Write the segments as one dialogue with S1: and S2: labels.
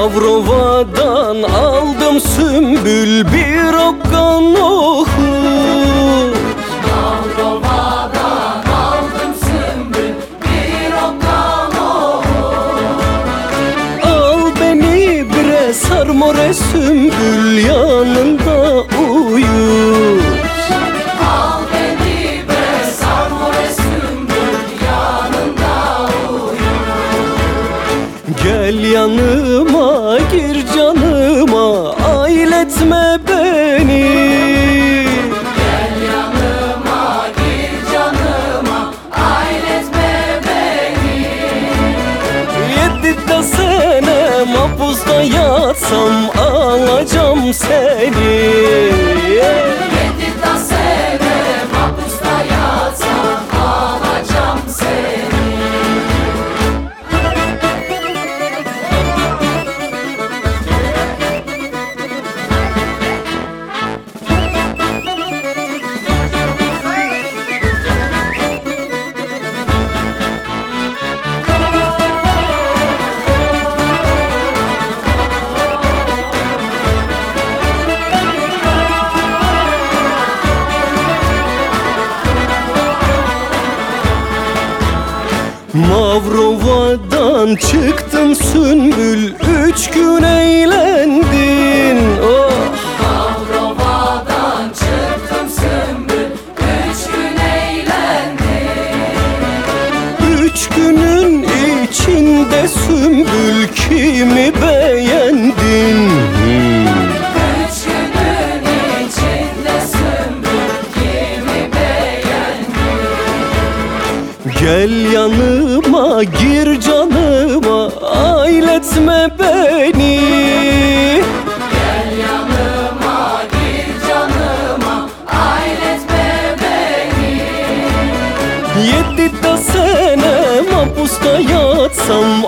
S1: Mavrovadan aldım sümbül bir okkan
S2: Mavrovadan aldım sümbül bir okkan
S1: Al beni bre sarmore sümbül yanında uyur yanıma gir canıma ailetme beni.
S2: Gel yanıma gir canıma ailetme beni.
S1: Yedi de sene mahpusta yatsam alacağım seni Mavrova'dan çıktın sümbül Üç gün eğlendin. Oh.
S2: Mavrovadan çıktım sümbül Üç gün eğlendim
S1: Üç günün içinde sümbül kimi beğendin Gel yanıma gir canıma ailetme beni.
S2: Gel yanıma gir canıma ailetme beni.
S1: Yedi de sene mahpusta yatsam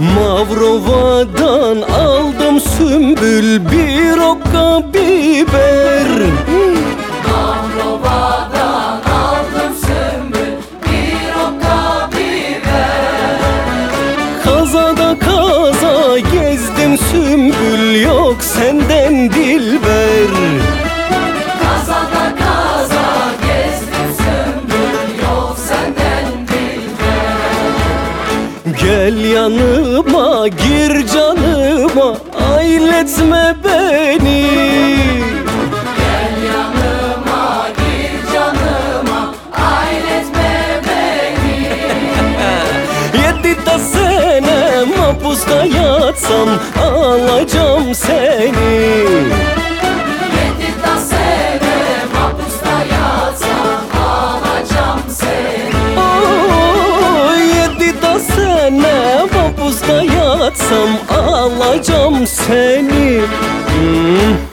S1: Mavrova'dan aldım sümbül bir okka biber.
S2: Mavrovadan aldım sümbül bir okka biber.
S1: Kazada kaza gezdim sümbül yok senden dilber Gel yanıma gir canıma ailetme beni.
S2: Gel yanıma gir canıma ailetme beni.
S1: Yedi de sene mahpusta yatsam alacağım seni yatsam alacağım seni Hmm.